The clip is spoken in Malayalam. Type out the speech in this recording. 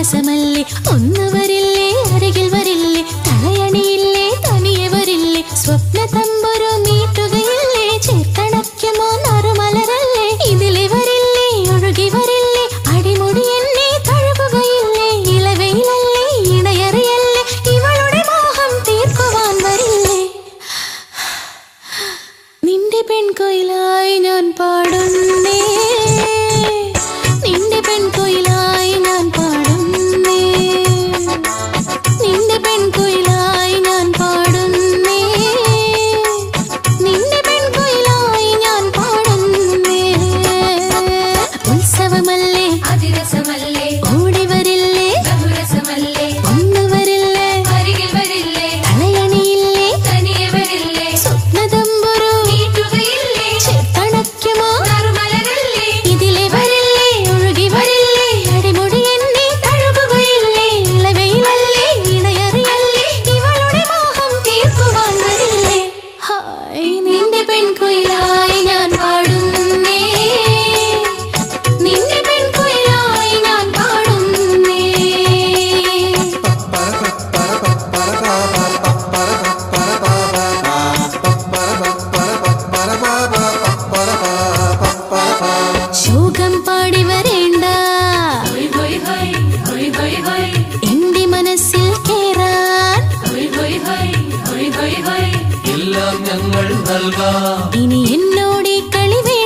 രസമല്ലേ ഒന്നവരെ നിന്റെ പെൺകുയിൽ എല്ലാം ഞങ്ങൾ നൽകാം. ഇനി എന്നോട് കളിവേ